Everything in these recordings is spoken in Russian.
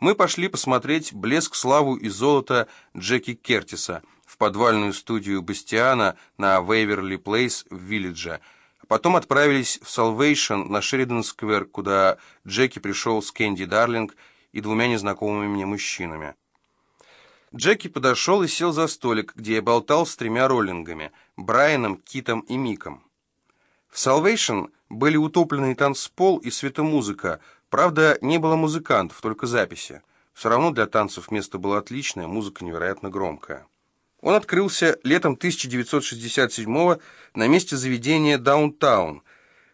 Мы пошли посмотреть «Блеск, славу и золото» Джеки Кертиса в подвальную студию Бастиана на Вейверли Плейс в Виллидже, Потом отправились в Салвейшн на Шеридан-сквер, куда Джеки пришел с Кэнди Дарлинг и двумя незнакомыми мне мужчинами. Джеки подошел и сел за столик, где я болтал с тремя роллингами — Брайаном, Китом и Миком. В Салвейшн были утопленный танцпол и светомузыка, правда, не было музыкантов, только записи. Все равно для танцев место было отличное, музыка невероятно громкая. Он открылся летом 1967 на месте заведения «Даунтаун».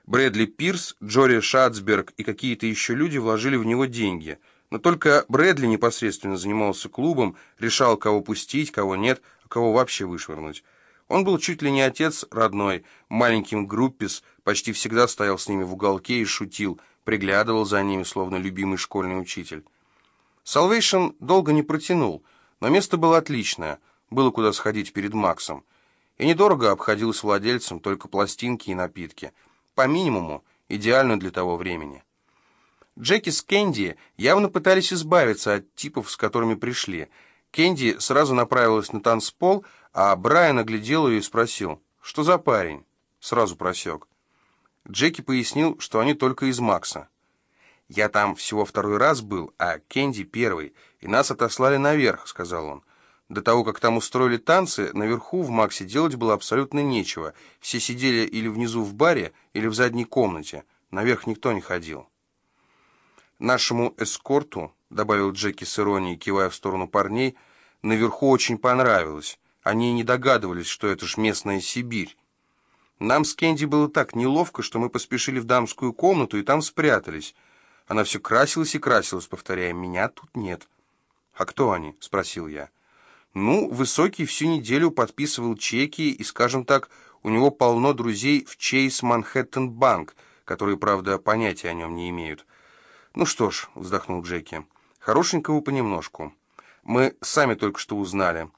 Брэдли Пирс, Джори Шатцберг и какие-то еще люди вложили в него деньги. Но только Брэдли непосредственно занимался клубом, решал, кого пустить, кого нет, а кого вообще вышвырнуть. Он был чуть ли не отец родной, маленьким группис, почти всегда стоял с ними в уголке и шутил, приглядывал за ними, словно любимый школьный учитель. Салвейшн долго не протянул, но место было отличное – было куда сходить перед Максом. И недорого обходилось владельцам только пластинки и напитки. По минимуму, идеально для того времени. Джеки с Кэнди явно пытались избавиться от типов, с которыми пришли. Кэнди сразу направилась на танцпол, а Брайан оглядел ее и спросил, «Что за парень?» Сразу просек. Джеки пояснил, что они только из Макса. «Я там всего второй раз был, а Кэнди первый, и нас отослали наверх», — сказал он. До того, как там устроили танцы, наверху в Максе делать было абсолютно нечего. Все сидели или внизу в баре, или в задней комнате. Наверх никто не ходил. «Нашему эскорту», — добавил Джеки с иронией, кивая в сторону парней, — «наверху очень понравилось. Они не догадывались, что это ж местная Сибирь. Нам с Кенди было так неловко, что мы поспешили в дамскую комнату и там спрятались. Она все красилась и красилась, повторяя, «Меня тут нет». «А кто они?» — спросил я. Ну, Высокий всю неделю подписывал чеки, и, скажем так, у него полно друзей в Чейз Манхэттен Банк, которые, правда, понятия о нем не имеют. «Ну что ж», — вздохнул Джеки, — «хорошенького понемножку. Мы сами только что узнали.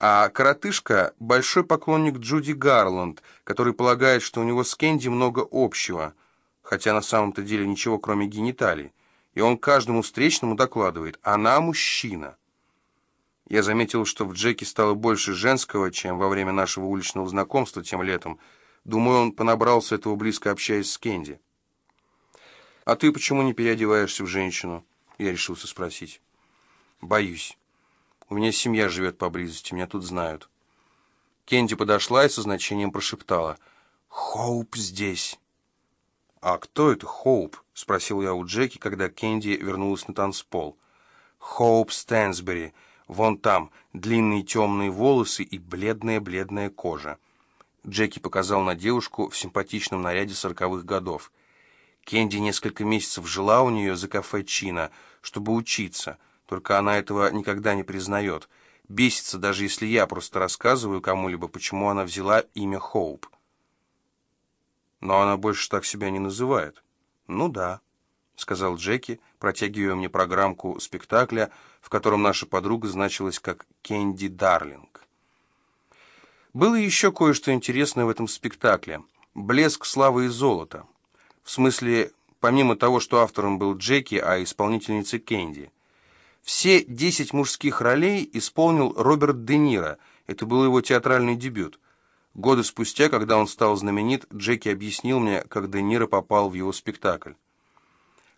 А коротышка — большой поклонник Джуди Гарланд, который полагает, что у него с Кенди много общего, хотя на самом-то деле ничего, кроме гениталий. И он каждому встречному докладывает, она мужчина». Я заметил, что в Джеке стало больше женского, чем во время нашего уличного знакомства тем летом. Думаю, он понабрался этого близко общаясь с Кенди. «А ты почему не переодеваешься в женщину?» Я решился спросить. «Боюсь. У меня семья живет поблизости, меня тут знают». Кенди подошла и со значением прошептала. «Хоуп здесь». «А кто это Хоуп?» — спросил я у Джеки, когда Кенди вернулась на танцпол. «Хоуп Стэнсбери». Вон там длинные темные волосы и бледная-бледная кожа. Джеки показал на девушку в симпатичном наряде сороковых годов. Кенди несколько месяцев жила у нее за кафе Чина, чтобы учиться, только она этого никогда не признает. Бесится, даже если я просто рассказываю кому-либо, почему она взяла имя Хоуп. Но она больше так себя не называет. Ну да. — сказал Джеки, протягивая мне программку спектакля, в котором наша подруга значилась как Кенди Дарлинг. Было еще кое-что интересное в этом спектакле. Блеск славы и золота. В смысле, помимо того, что автором был Джеки, а исполнительницей Кенди. Все десять мужских ролей исполнил Роберт Де Ниро. Это был его театральный дебют. Годы спустя, когда он стал знаменит, Джеки объяснил мне, как Де Ниро попал в его спектакль.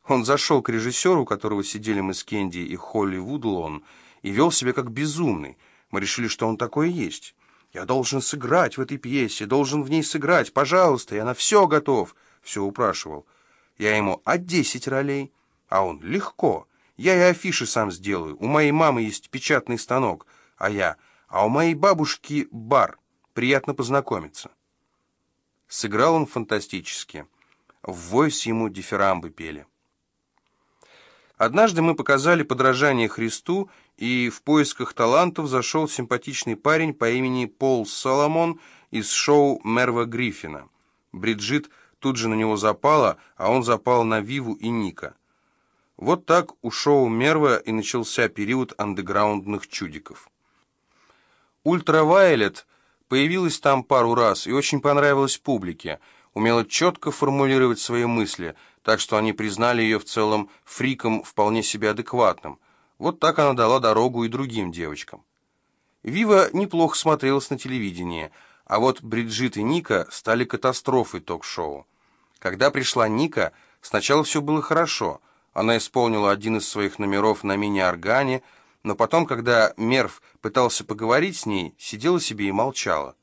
Он зашел к режиссеру, у которого сидели мы с Кенди и Холли Вудлон, и вел себя как безумный. Мы решили, что он такой и есть. «Я должен сыграть в этой пьесе, должен в ней сыграть, пожалуйста, я на все готов», — все упрашивал. Я ему «А десять ролей?» А он «Легко, я и афиши сам сделаю, у моей мамы есть печатный станок». А я «А у моей бабушки бар, приятно познакомиться». Сыграл он фантастически. В войс ему дифирамбы пели. Однажды мы показали подражание Христу, и в поисках талантов зашел симпатичный парень по имени Пол Соломон из шоу Мерва Гриффина. Бриджит тут же на него запала, а он запал на Виву и Ника. Вот так у шоу Мерва и начался период андеграундных чудиков. «Ультравайлет» появилась там пару раз и очень понравилась публике, умела четко формулировать свои мысли – так что они признали ее в целом фриком вполне себе адекватным. Вот так она дала дорогу и другим девочкам. Вива неплохо смотрелась на телевидении, а вот Бриджит и Ника стали катастрофой ток-шоу. Когда пришла Ника, сначала все было хорошо. Она исполнила один из своих номеров на мини-органе, но потом, когда Мерв пытался поговорить с ней, сидела себе и молчала.